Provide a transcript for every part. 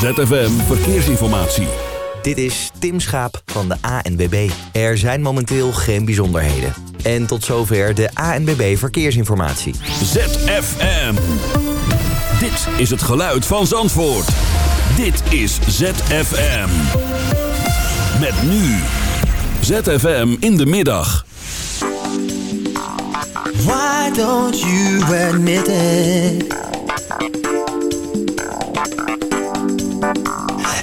ZFM Verkeersinformatie. Dit is Tim Schaap van de ANBB. Er zijn momenteel geen bijzonderheden. En tot zover de ANBB Verkeersinformatie. ZFM. Dit is het geluid van Zandvoort. Dit is ZFM. Met nu. ZFM in de middag. Why don't you admit it?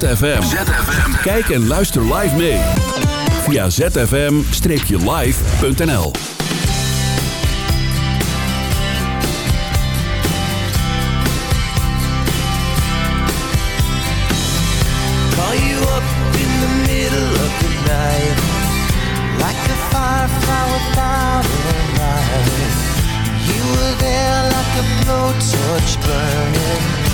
ZFM. ZFM. Kijk en luister live mee. Via zfm-live.nl Call you up in the middle of the night Like a firefly without a light You were there like a blowtorch burning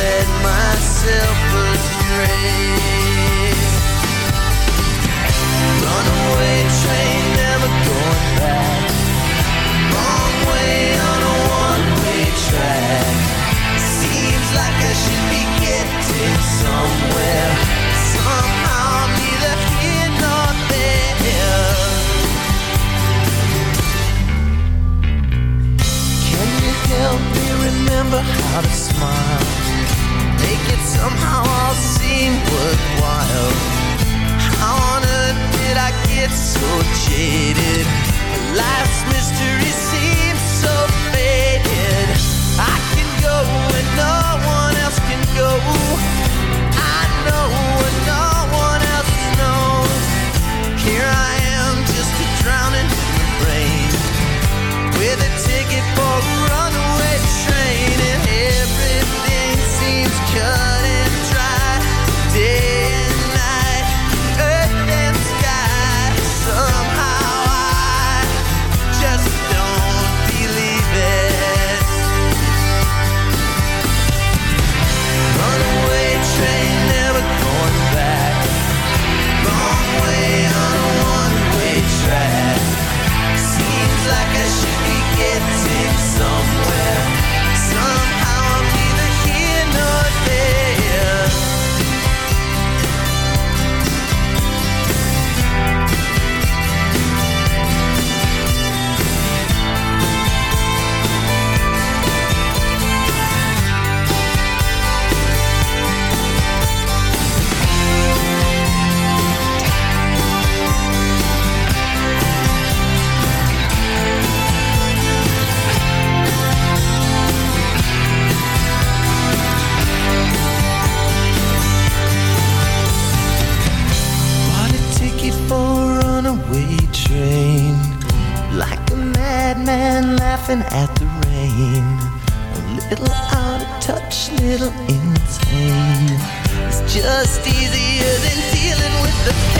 led myself astray. Runaway train, never going back. Wrong way on a one-way track. Seems like I should be getting somewhere. it is. Just easier than dealing with the pain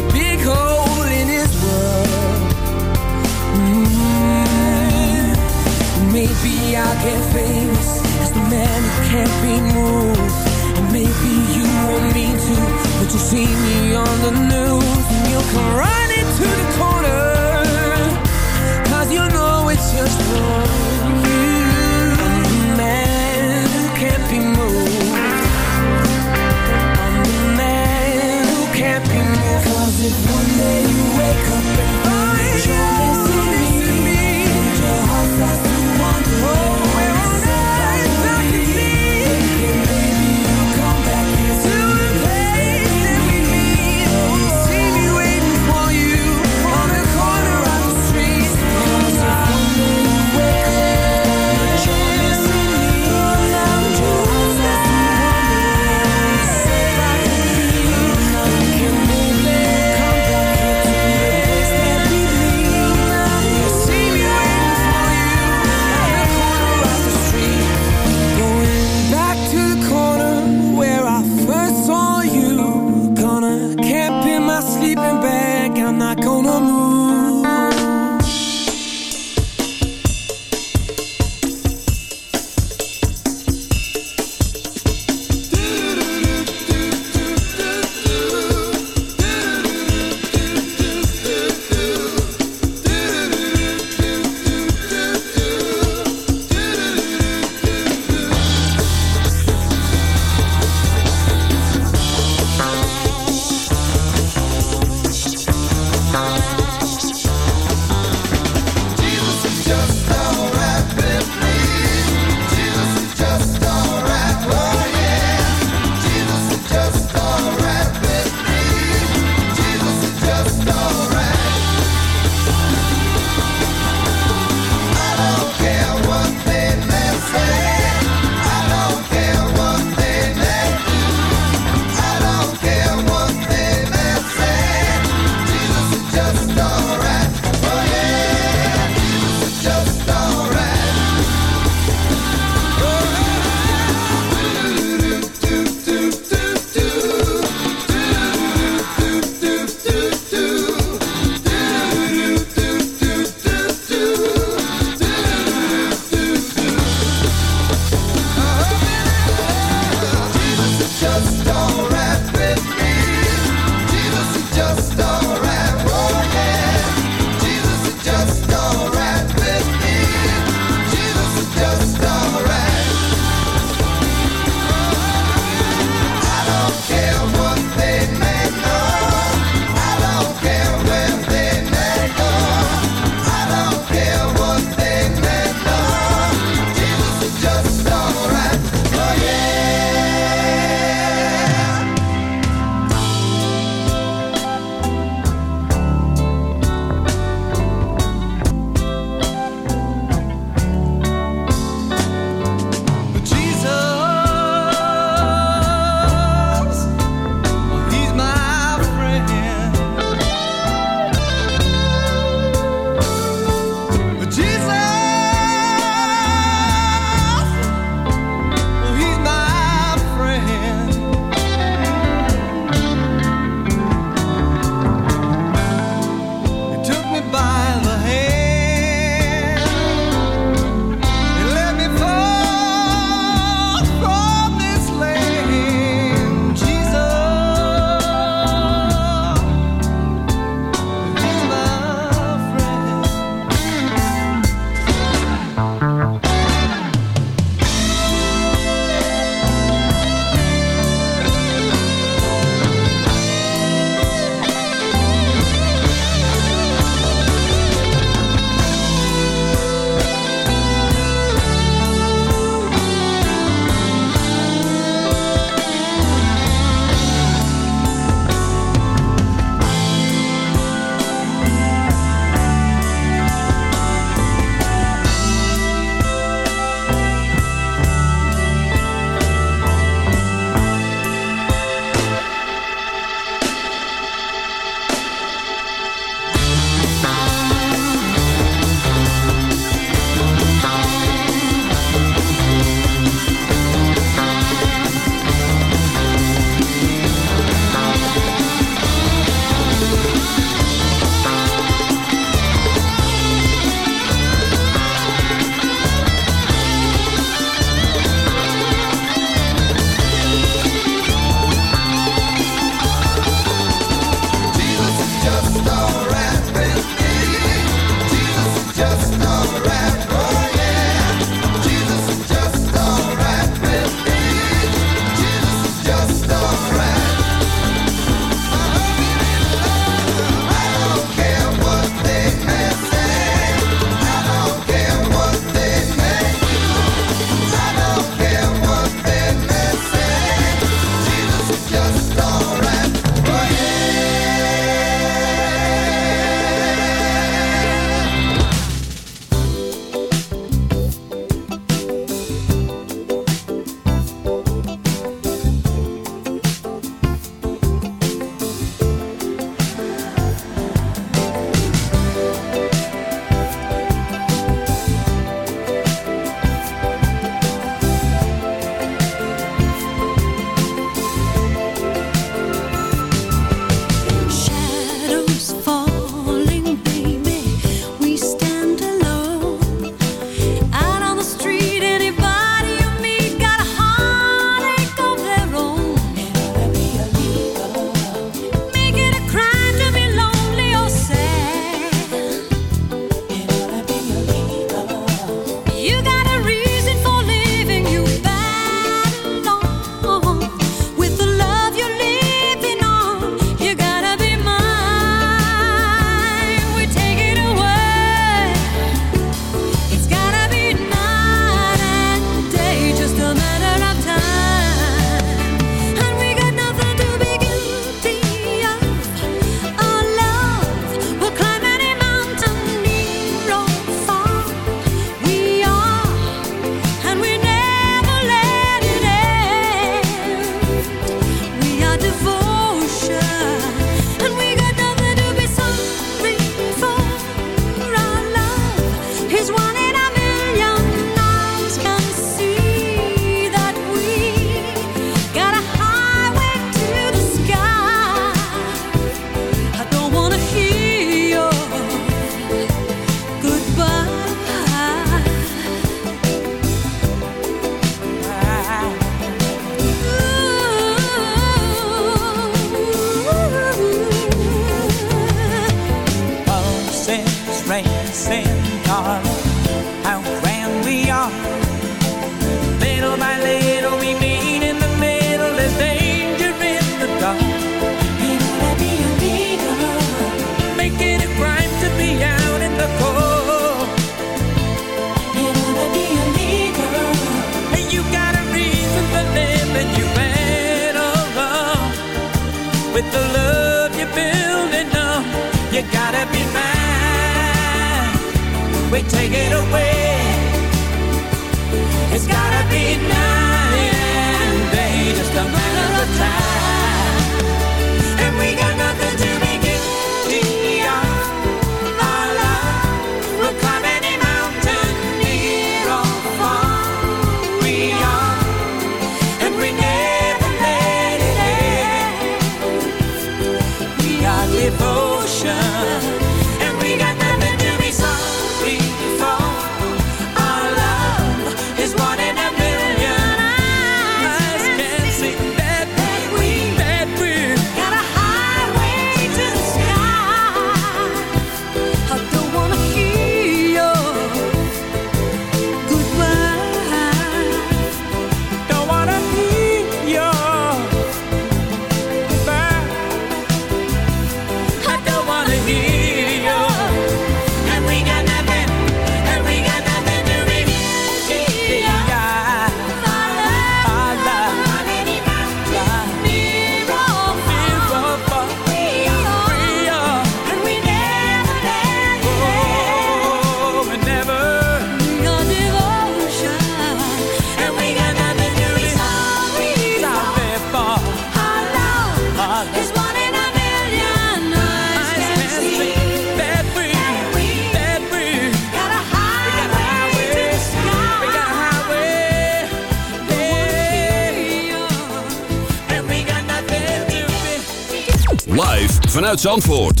Zandvoort.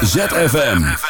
ZFM.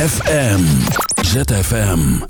ZFM. ZFM.